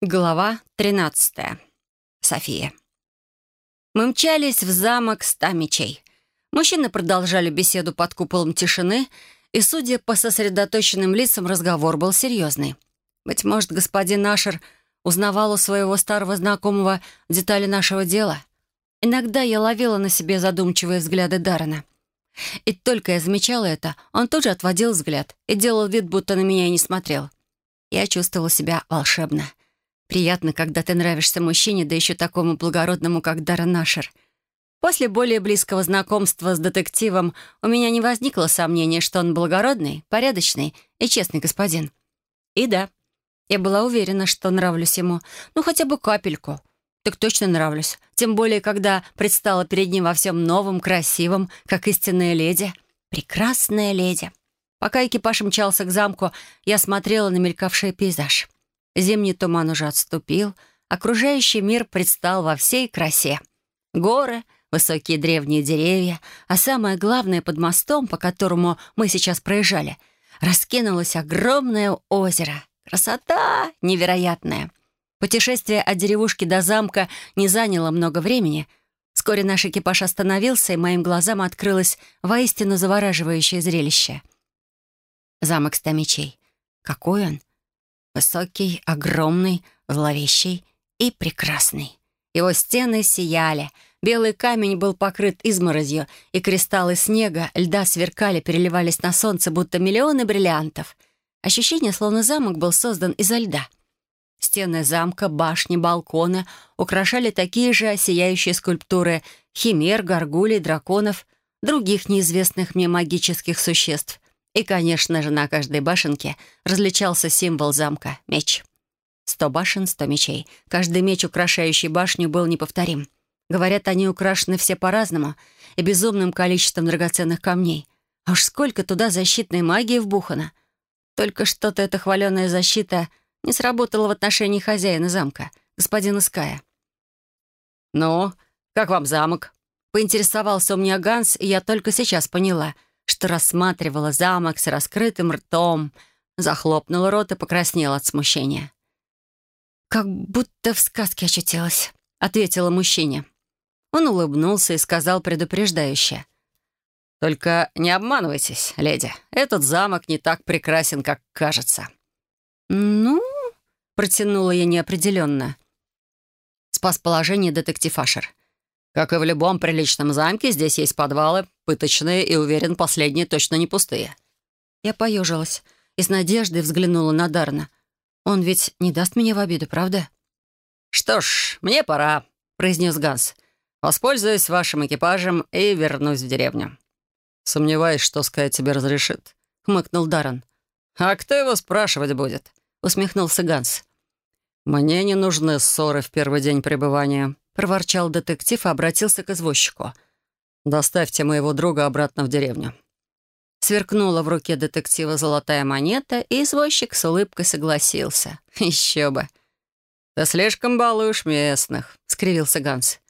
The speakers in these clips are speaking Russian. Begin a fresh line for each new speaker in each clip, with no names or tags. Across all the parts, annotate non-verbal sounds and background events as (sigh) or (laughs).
Глава 13. София. Мы мчались в замок ста мечей. Мужчины продолжали беседу под куполом тишины, и, судя по сосредоточенным лицам, разговор был серьезный. Быть может, господин Ашер узнавал у своего старого знакомого детали нашего дела. Иногда я ловила на себе задумчивые взгляды Даррена. И только я замечала это, он тут же отводил взгляд и делал вид, будто на меня и не смотрел. Я чувствовала себя волшебно. Приятно, когда ты нравишься мужчине, да еще такому благородному, как Дара. После более близкого знакомства с детективом у меня не возникло сомнения, что он благородный, порядочный и честный господин. И да, я была уверена, что нравлюсь ему. Ну, хотя бы капельку. Так точно нравлюсь. Тем более, когда предстала перед ним во всем новом, красивом, как истинная леди. Прекрасная леди. Пока экипаж мчался к замку, я смотрела на мелькавший пейзаж. Зимний туман уже отступил, окружающий мир предстал во всей красе. Горы, высокие древние деревья, а самое главное, под мостом, по которому мы сейчас проезжали, раскинулось огромное озеро. Красота невероятная. Путешествие от деревушки до замка не заняло много времени. Вскоре наш экипаж остановился, и моим глазам открылось воистину завораживающее зрелище. Замок ста мечей. Какой он? Высокий, огромный, зловещий и прекрасный. Его стены сияли, белый камень был покрыт изморозью, и кристаллы снега, льда сверкали, переливались на солнце, будто миллионы бриллиантов. Ощущение, словно замок был создан изо льда. Стены замка, башни, балконы украшали такие же сияющие скульптуры химер, горгулей, драконов, других неизвестных мне магических существ — и, конечно же, на каждой башенке различался символ замка — меч. Сто башен, сто мечей. Каждый меч, украшающий башню, был неповторим. Говорят, они украшены все по-разному и безумным количеством драгоценных камней. А уж сколько туда защитной магии вбухано. Только что-то эта хваленая защита не сработала в отношении хозяина замка, господина Ская. «Ну, как вам замок?» Поинтересовался у меня Ганс, и я только сейчас поняла — что рассматривала замок с раскрытым ртом, захлопнула рот и покраснела от смущения. «Как будто в сказке очутилась», — ответила мужчине. Он улыбнулся и сказал предупреждающе. «Только не обманывайтесь, леди. Этот замок не так прекрасен, как кажется». «Ну...» — протянула я неопределенно. Спас положение детектив Ашер. Как и в любом приличном замке, здесь есть подвалы, пыточные, и, уверен, последние точно не пустые». Я поежилась и с надеждой взглянула на Дарна. «Он ведь не даст меня в обиду, правда?» «Что ж, мне пора», — произнес Ганс. «Воспользуюсь вашим экипажем и вернусь в деревню». «Сомневаюсь, что Скай тебе разрешит», — хмыкнул Даррен. «А кто его спрашивать будет?» — усмехнулся Ганс. «Мне не нужны ссоры в первый день пребывания», проворчал детектив и обратился к извозчику. «Доставьте моего друга обратно в деревню». Сверкнула в руке детектива золотая монета, и извозчик с улыбкой согласился. (laughs) «Еще бы!» «Ты слишком балуешь местных», — скривился Ганс.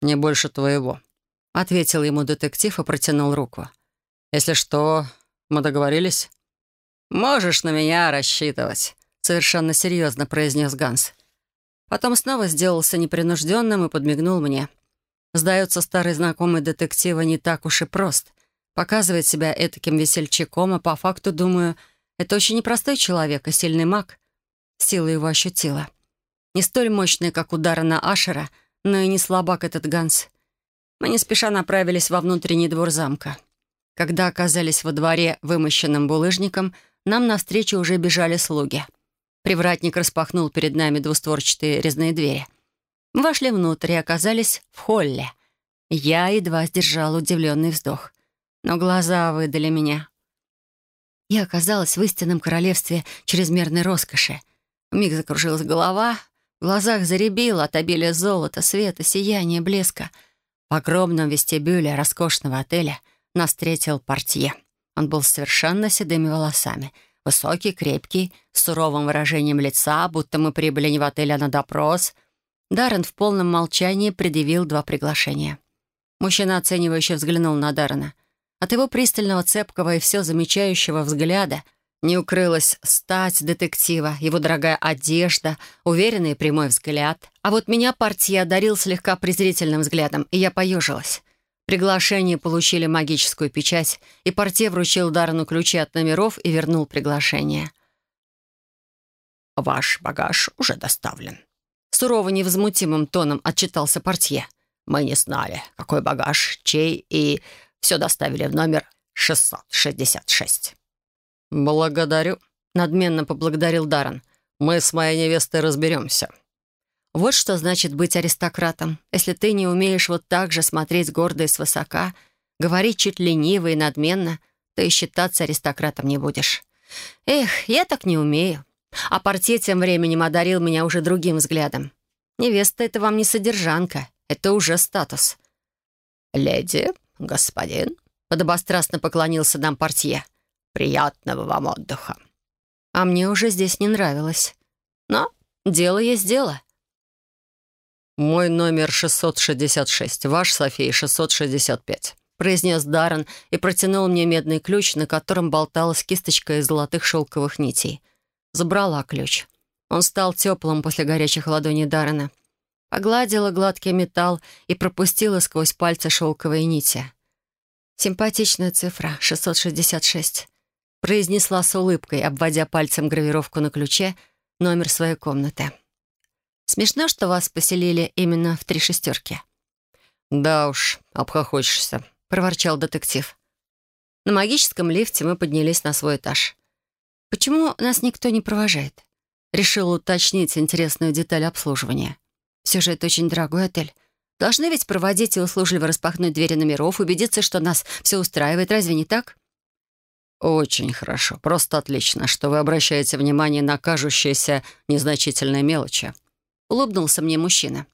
«Не больше твоего», — ответил ему детектив и протянул руку. «Если что, мы договорились?» «Можешь на меня рассчитывать», — совершенно серьезно произнес Ганс. Потом снова сделался непринужденным и подмигнул мне. Сдается, старый знакомый детектива не так уж и прост. Показывает себя этаким весельчаком, а по факту, думаю, это очень непростой человек и сильный маг. Сила его ощутила. Не столь мощная, как удары на Ашера, но и не слабак этот Ганс. Мы не спеша направились во внутренний двор замка. Когда оказались во дворе, вымощенным булыжником, нам навстречу уже бежали слуги — Привратник распахнул перед нами двустворчатые резные двери. Мы вошли внутрь и оказались в холле. Я едва сдержала удивленный вздох. Но глаза выдали меня. Я оказалась в истинном королевстве чрезмерной роскоши. Миг закружилась голова, в глазах заребило от обилия золота, света, сияния, блеска. В огромном вестибюле роскошного отеля нас встретил портье. Он был совершенно седыми волосами — Высокий, крепкий, с суровым выражением лица, будто мы прибыли не в отель, а на допрос. Даррен в полном молчании предъявил два приглашения. Мужчина оценивающе взглянул на Даррена. От его пристального, цепкого и все замечающего взгляда Не укрылась стать детектива, его дорогая одежда, уверенный прямой взгляд. А вот меня партия одарил слегка презрительным взглядом, и я поежилась. Приглашение получили магическую печать, и партия вручил Дарну ключи от номеров и вернул приглашение.
«Ваш багаж уже доставлен», —
сурово невозмутимым тоном отчитался портье.
«Мы не знали, какой багаж, чей, и все доставили в номер 666».
«Благодарю», — надменно поблагодарил Даррен. «Мы с моей невестой разберемся». Вот что значит быть аристократом. Если ты не умеешь вот так же смотреть гордо и свысока, говорить чуть лениво и надменно, то и считаться аристократом не будешь. Эх, я так не умею. А портье тем временем одарил меня уже другим взглядом. Невеста — это вам не содержанка, это уже статус.
«Леди, господин», — подобострастно поклонился нам портье, — Приятного вам отдыха».
А мне уже здесь не нравилось. Но дело есть дело.
«Мой номер 666, ваш, София, 665», произнес Даррен и протянул мне медный ключ, на котором болталась кисточка из золотых шелковых нитей. Забрала ключ. Он стал теплым после горячих ладоней Даррена. Погладила гладкий металл и пропустила сквозь пальцы шелковые нити. Симпатичная цифра — 666 произнесла с улыбкой, обводя пальцем гравировку на ключе, номер своей комнаты. «Смешно, что вас поселили именно в три шестерки».
«Да уж, обхохочешься», — проворчал детектив. На магическом лифте мы поднялись на свой этаж. «Почему нас никто не провожает?» Решил уточнить интересную деталь обслуживания. «Все же это очень дорогой отель. Должны ведь проводить и услужливо распахнуть двери номеров, убедиться, что нас все устраивает. Разве не так?»
«Очень хорошо. Просто отлично, что вы обращаете внимание на кажущиеся незначительные мелочи».
Улыбнулся мне мужчина.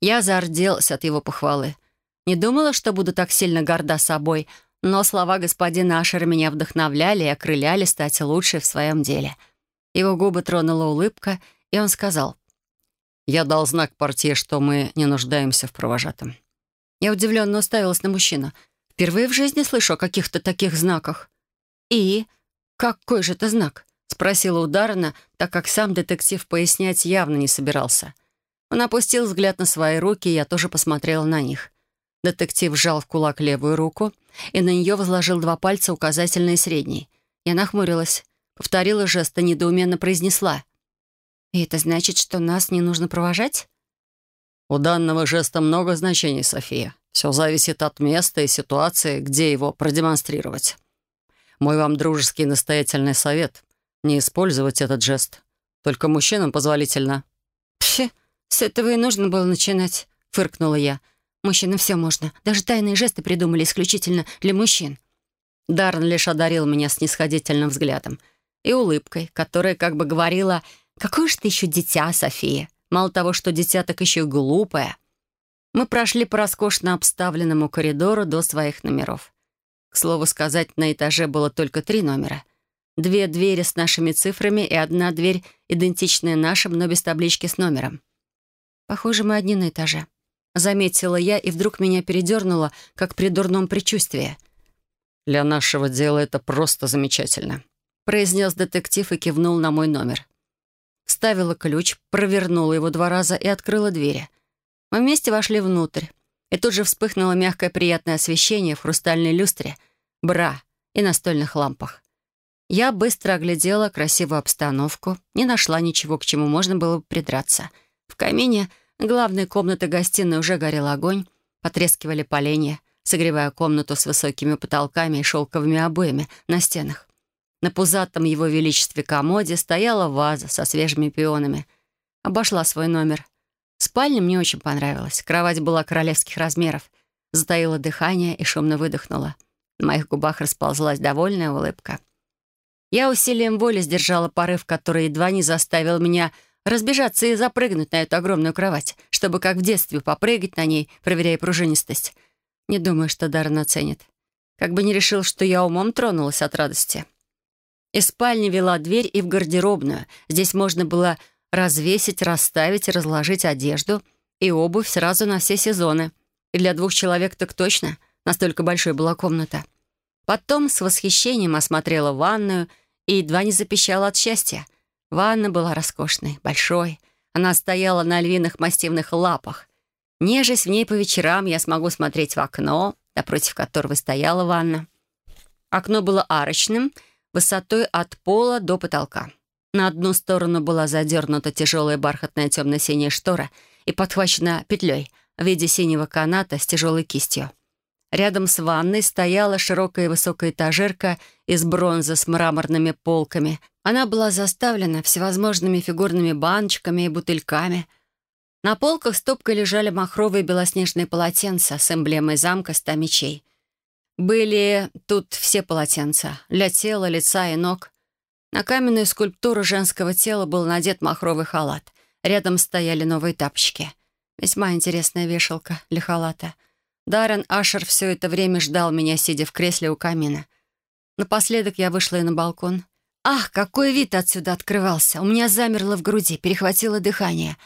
Я зарделась от его похвалы. Не думала, что буду так сильно горда собой, но слова господина Ашера меня вдохновляли и окрыляли стать лучше в своем деле. Его губы тронула улыбка, и он сказал.
«Я дал знак партии, что мы не нуждаемся в провожатом».
Я удивленно уставилась на мужчину. Впервые в жизни слышу о каких-то таких знаках. «И? Какой же это знак?» — спросила ударно, так как сам детектив пояснять явно не собирался. Он опустил взгляд на свои руки, и я тоже посмотрела на них. Детектив сжал в кулак левую руку и на нее возложил два пальца, указательный и средний. Я нахмурилась, повторила жест и недоуменно произнесла. «И это значит, что нас не нужно провожать?»
«У данного жеста много значений, София. Все зависит от места и ситуации, где его продемонстрировать». Мой вам дружеский настоятельный совет — не использовать этот жест. Только мужчинам позволительно».
«Пфе, с этого и нужно было начинать», — фыркнула я. «Мужчинам все можно. Даже тайные жесты придумали исключительно для мужчин». Даррен лишь одарил меня снисходительным взглядом и улыбкой, которая как бы говорила «Какое же ты еще дитя, София? Мало того, что дитя, так еще и глупое». Мы прошли по роскошно обставленному коридору до своих номеров. К слову сказать, на этаже было только три номера. Две двери с нашими цифрами и одна дверь, идентичная нашим, но без таблички с номером. Похоже, мы одни на этаже. Заметила я, и вдруг меня передернуло, как при дурном предчувствии.
«Для нашего дела это просто замечательно»,
произнес детектив и кивнул на мой номер. Вставила ключ, провернула его два раза и открыла двери. Мы вместе вошли внутрь. И тут же вспыхнуло мягкое приятное освещение в хрустальной люстре, бра и настольных лампах. Я быстро оглядела красивую обстановку, не нашла ничего, к чему можно было бы придраться. В камине главной комнаты гостиной уже горел огонь, потрескивали поленья, согревая комнату с высокими потолками и шелковыми обоями на стенах. На пузатом его величестве комоде стояла ваза со свежими пионами. Обошла свой номер. Спальня мне очень понравилась. Кровать была королевских размеров. Затаила дыхание и шумно выдохнула. На моих губах расползлась довольная улыбка. Я усилием воли сдержала порыв, который едва не заставил меня разбежаться и запрыгнуть на эту огромную кровать, чтобы, как в детстве, попрыгать на ней, проверяя пружинистость. Не думаю, что Даррен оценит. Как бы не решил, что я умом тронулась от радости. Из спальни вела дверь и в гардеробную. Здесь можно было развесить, расставить разложить одежду и обувь сразу на все сезоны. И для двух человек так точно. Настолько большой была комната. Потом с восхищением осмотрела ванную и едва не запищала от счастья. Ванна была роскошной, большой. Она стояла на львиных массивных лапах. Нежесть в ней по вечерам, я смогу смотреть в окно, напротив которого стояла ванна. Окно было арочным, высотой от пола до потолка. На одну сторону была задернута тяжелая бархатная темно-синяя штора и подхвачена петлей в виде синего каната с тяжелой кистью. Рядом с ванной стояла широкая высокая этажерка из бронзы с мраморными полками. Она была заставлена всевозможными фигурными баночками и бутыльками. На полках стопкой лежали махровые белоснежные полотенца с эмблемой замка ста мечей. Были тут все полотенца для тела, лица и ног. На каменную скульптуру женского тела был надет махровый халат. Рядом стояли новые тапочки. Весьма интересная вешалка для халата. Даррен Ашер все это время ждал меня, сидя в кресле у камина. Напоследок я вышла и на балкон. Ах, какой вид отсюда открывался! У меня замерло в груди, перехватило дыхание.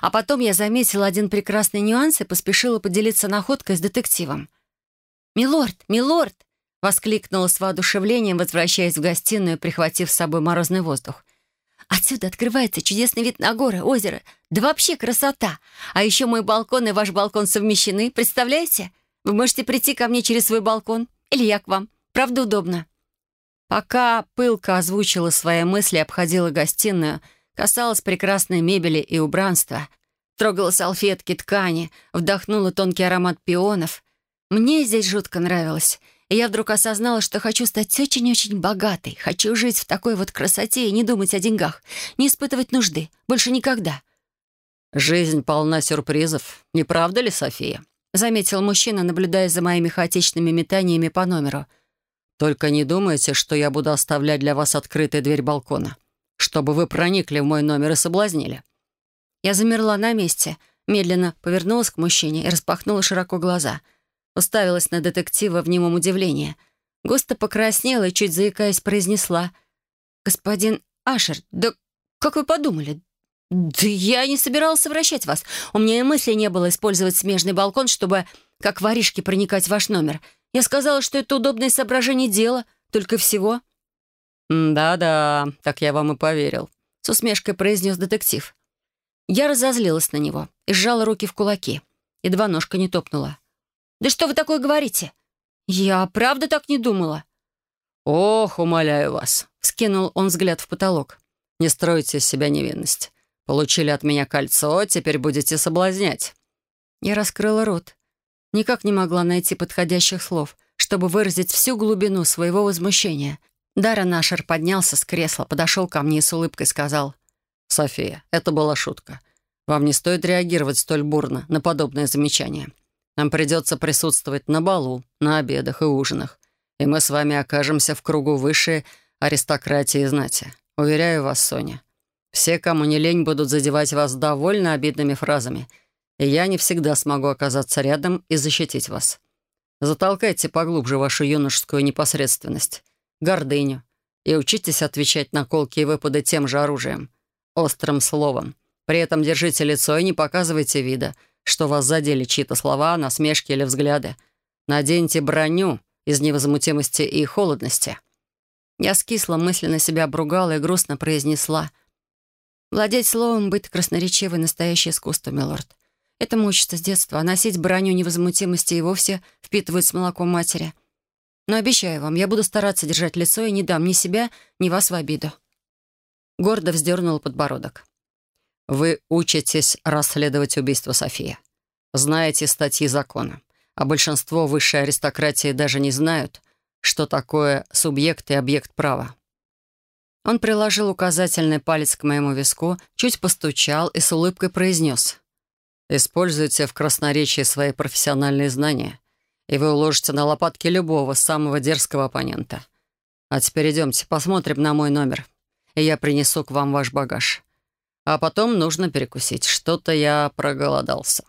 А потом я заметила один прекрасный нюанс и поспешила поделиться находкой с детективом. «Милорд, милорд!» — воскликнула с воодушевлением, возвращаясь в гостиную, прихватив с собой морозный воздух. «Отсюда открывается чудесный вид на горы, озеро. Да вообще красота! А еще мой балкон и ваш балкон совмещены, представляете? Вы можете прийти ко мне через свой балкон, или я к вам. Правда, удобно». Пока пылка озвучила свои мысли, обходила гостиную, касалась прекрасной мебели и убранства, трогала салфетки, ткани, вдохнула тонкий аромат пионов — мне здесь жутко нравилось, и я вдруг осознала, что хочу стать очень-очень богатой, хочу жить в такой вот красоте и не думать о деньгах, не испытывать нужды, больше никогда.
«Жизнь полна сюрпризов, не правда ли, София?» — заметил мужчина, наблюдая за моими хаотичными метаниями по номеру. «Только не думайте, что я буду оставлять для вас открытой дверь балкона, чтобы вы проникли в мой номер и соблазнили».
Я замерла на месте, медленно повернулась к мужчине и распахнула широко глаза — Уставилась на детектива в немом удивлении. Густо покраснела и, чуть заикаясь, произнесла. «Господин Ашер, да как вы подумали? Да я не собиралась совращать вас. У меня и мысли не было использовать смежный балкон, чтобы, как воришки, проникать в ваш номер. Я сказала, что это удобное соображение дела, только всего».
«Да-да, так я вам и поверил», — с усмешкой произнес детектив.
Я разозлилась на него и сжала руки в кулаки. Едва ножка не топнула. «Да что вы такое говорите? Я правда так не думала».
«Ох, умоляю вас», — скинул он взгляд в потолок. «Не стройте из себя невинность. Получили от меня кольцо, теперь будете соблазнять».
Я раскрыла рот. Никак не могла найти подходящих слов, чтобы выразить всю глубину своего возмущения. Дара Нашер поднялся с кресла, подошел ко мне и с улыбкой сказал.
«София, это была шутка. Вам не стоит реагировать столь бурно на подобное замечание. Нам придется присутствовать на балу, на обедах и ужинах. И мы с вами окажемся в кругу высшей аристократии и знати. Уверяю вас, Соня. Все, кому не лень, будут задевать вас довольно обидными фразами, и я не всегда смогу оказаться рядом и защитить вас. Затолкайте поглубже вашу юношескую непосредственность, гордыню, и учитесь отвечать на колкие выпады тем же оружием, острым словом. При этом держите лицо и не показывайте вида — что вас задели чьи-то слова, насмешки или взгляды. Наденьте броню из невозмутимости и холодности».
Я скисла, мысленно себя обругала и грустно произнесла. «Владеть словом, быть красноречивой — настоящее искусство, милорд. Это мучится с детства, а носить броню невозмутимости и вовсе впитывать с молоком матери. Но обещаю вам, я буду стараться держать лицо и не дам ни себя, ни вас в обиду». Гордо вздернул подбородок.
Вы учитесь расследовать убийство Софии. Знаете статьи закона. А большинство высшей аристократии даже не знают, что такое субъект и объект права.
Он приложил указательный палец к моему виску, чуть постучал и с улыбкой произнес.
«Используйте в красноречии свои профессиональные знания, и вы уложите на лопатки любого самого дерзкого оппонента. А теперь идемте, посмотрим на мой номер, и я принесу к вам ваш багаж. А потом нужно перекусить. Что-то я проголодался.